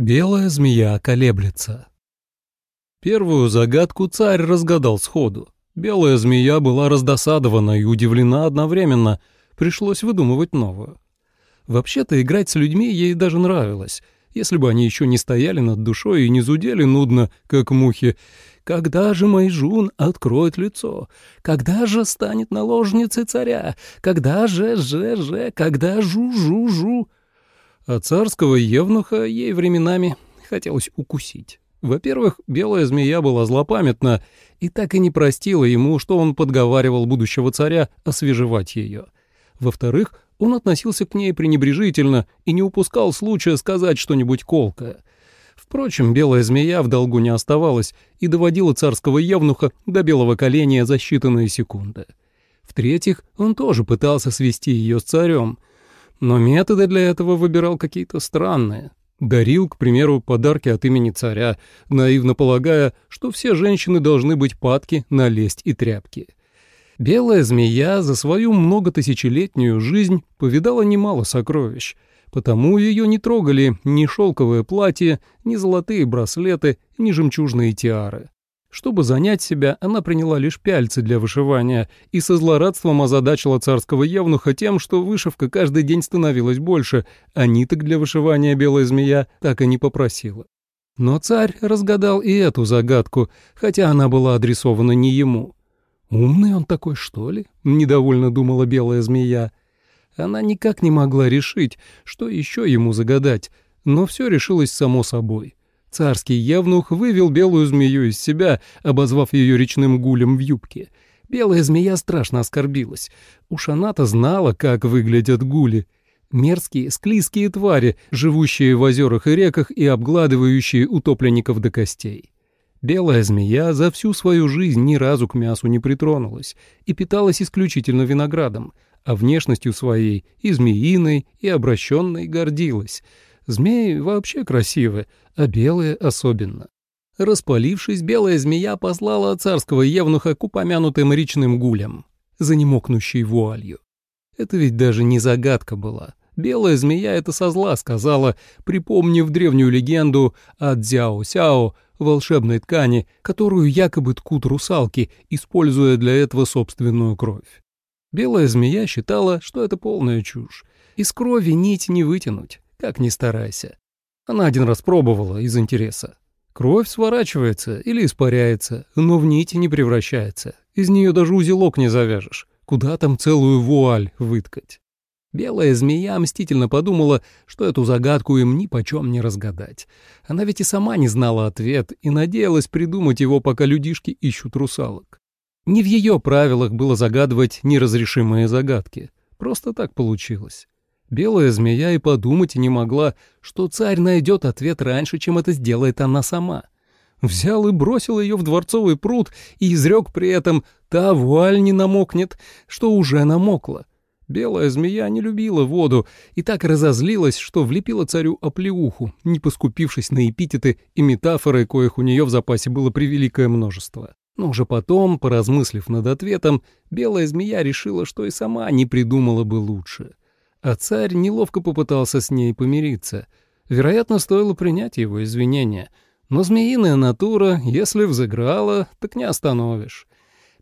Белая змея колеблется. Первую загадку царь разгадал сходу. Белая змея была раздосадована и удивлена одновременно. Пришлось выдумывать новую. Вообще-то играть с людьми ей даже нравилось, если бы они еще не стояли над душой и не зудели нудно, как мухи. «Когда же Майжун откроет лицо? Когда же станет наложницей царя? Когда же, же, же, когда жу-жу-жу?» А царского евнуха ей временами хотелось укусить. Во-первых, белая змея была злопамятна и так и не простила ему, что он подговаривал будущего царя освежевать ее. Во-вторых, он относился к ней пренебрежительно и не упускал случая сказать что-нибудь колкое. Впрочем, белая змея в долгу не оставалась и доводила царского евнуха до белого коленя за считанные секунды. В-третьих, он тоже пытался свести ее с царем — но методы для этого выбирал какие-то странные. Дарил, к примеру, подарки от имени царя, наивно полагая, что все женщины должны быть падки на лесть и тряпки. Белая змея за свою многотысячелетнюю жизнь повидала немало сокровищ, потому ее не трогали ни шелковое платье, ни золотые браслеты, ни жемчужные тиары. Чтобы занять себя, она приняла лишь пяльцы для вышивания и со злорадством озадачила царского евнуха тем, что вышивка каждый день становилась больше, а ниток для вышивания белая змея так и не попросила. Но царь разгадал и эту загадку, хотя она была адресована не ему. «Умный он такой, что ли?» — недовольно думала белая змея. Она никак не могла решить, что еще ему загадать, но все решилось само собой — Царский явнух вывел белую змею из себя, обозвав ее речным гулем в юбке. Белая змея страшно оскорбилась. Уж она-то знала, как выглядят гули. Мерзкие, склизкие твари, живущие в озерах и реках и обгладывающие утопленников до костей. Белая змея за всю свою жизнь ни разу к мясу не притронулась и питалась исключительно виноградом, а внешностью своей и змеиной, и обращенной гордилась — Змеи вообще красивы, а белые особенно. Распалившись, белая змея послала царского евнуха к упомянутым речным гулям, за немокнущей вуалью. Это ведь даже не загадка была. Белая змея это со зла сказала, припомнив древнюю легенду о Дзяо-Сяо, волшебной ткани, которую якобы ткут русалки, используя для этого собственную кровь. Белая змея считала, что это полная чушь. Из крови нить не вытянуть. Как ни старайся. Она один раз пробовала из интереса. Кровь сворачивается или испаряется, но в нити не превращается. Из нее даже узелок не завяжешь. Куда там целую вуаль выткать? Белая змея мстительно подумала, что эту загадку им ни почем не разгадать. Она ведь и сама не знала ответ и надеялась придумать его, пока людишки ищут русалок. Не в ее правилах было загадывать неразрешимые загадки. Просто так получилось. Белая змея и подумать не могла, что царь найдет ответ раньше, чем это сделает она сама. Взял и бросил ее в дворцовый пруд и изрек при этом «та вуаль не намокнет», что уже намокла. Белая змея не любила воду и так разозлилась, что влепила царю оплеуху, не поскупившись на эпитеты и метафоры, коих у нее в запасе было превеликое множество. Но уже потом, поразмыслив над ответом, белая змея решила, что и сама не придумала бы лучше а царь неловко попытался с ней помириться. Вероятно, стоило принять его извинения. Но змеиная натура, если взыграла, так не остановишь.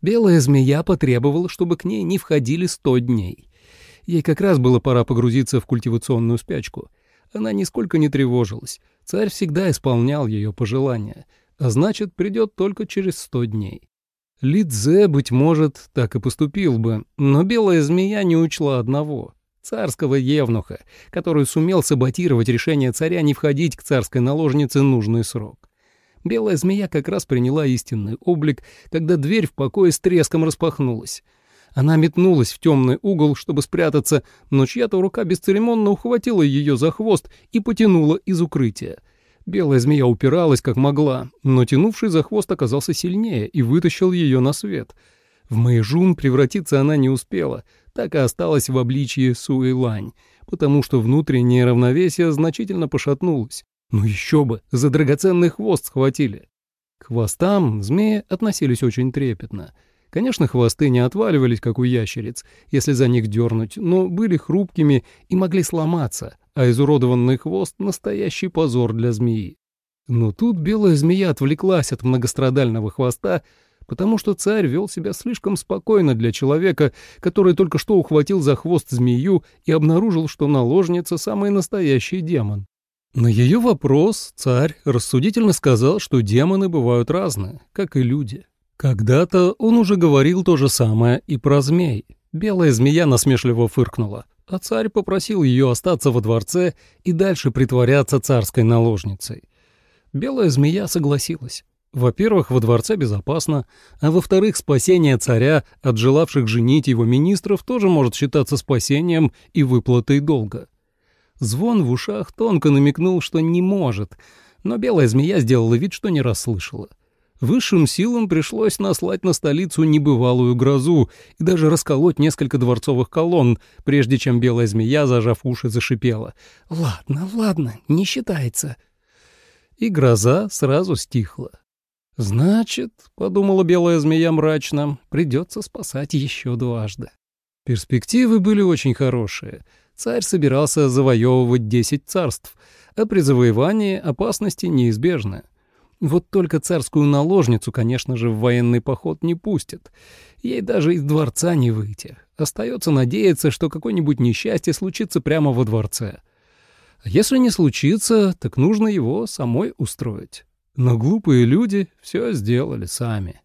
Белая змея потребовала, чтобы к ней не входили сто дней. Ей как раз было пора погрузиться в культивационную спячку. Она нисколько не тревожилась. Царь всегда исполнял ее пожелания, а значит, придет только через сто дней. Лидзе, быть может, так и поступил бы, но белая змея не учла одного — царского евнуха, который сумел саботировать решение царя не входить к царской наложнице нужный срок. Белая змея как раз приняла истинный облик, когда дверь в покое с треском распахнулась. Она метнулась в темный угол, чтобы спрятаться, но чья-то рука бесцеремонно ухватила ее за хвост и потянула из укрытия. Белая змея упиралась как могла, но тянувший за хвост оказался сильнее и вытащил ее на свет. В Мэйжун превратиться она не успела — так и осталась в обличье Суэлань, потому что внутреннее равновесие значительно пошатнулось. Ну еще бы, за драгоценный хвост схватили. К хвостам змеи относились очень трепетно. Конечно, хвосты не отваливались, как у ящериц, если за них дернуть, но были хрупкими и могли сломаться, а изуродованный хвост — настоящий позор для змеи. Но тут белая змея отвлеклась от многострадального хвоста, потому что царь вел себя слишком спокойно для человека, который только что ухватил за хвост змею и обнаружил, что наложница — самый настоящий демон. На ее вопрос царь рассудительно сказал, что демоны бывают разные, как и люди. Когда-то он уже говорил то же самое и про змей. Белая змея насмешливо фыркнула, а царь попросил ее остаться во дворце и дальше притворяться царской наложницей. Белая змея согласилась. Во-первых, во дворце безопасно, а во-вторых, спасение царя от желавших женить его министров тоже может считаться спасением и выплатой долга. Звон в ушах тонко намекнул, что не может, но белая змея сделала вид, что не расслышала. Высшим силам пришлось наслать на столицу небывалую грозу и даже расколоть несколько дворцовых колонн, прежде чем белая змея, зажав уши, зашипела. «Ладно, ладно, не считается», и гроза сразу стихла. «Значит, — подумала белая змея мрачно, — придется спасать еще дважды». Перспективы были очень хорошие. Царь собирался завоевывать десять царств, а при завоевании опасности неизбежны. Вот только царскую наложницу, конечно же, в военный поход не пустят. Ей даже из дворца не выйти. Остается надеяться, что какое-нибудь несчастье случится прямо во дворце. А если не случится, так нужно его самой устроить. Но глупые люди все сделали сами.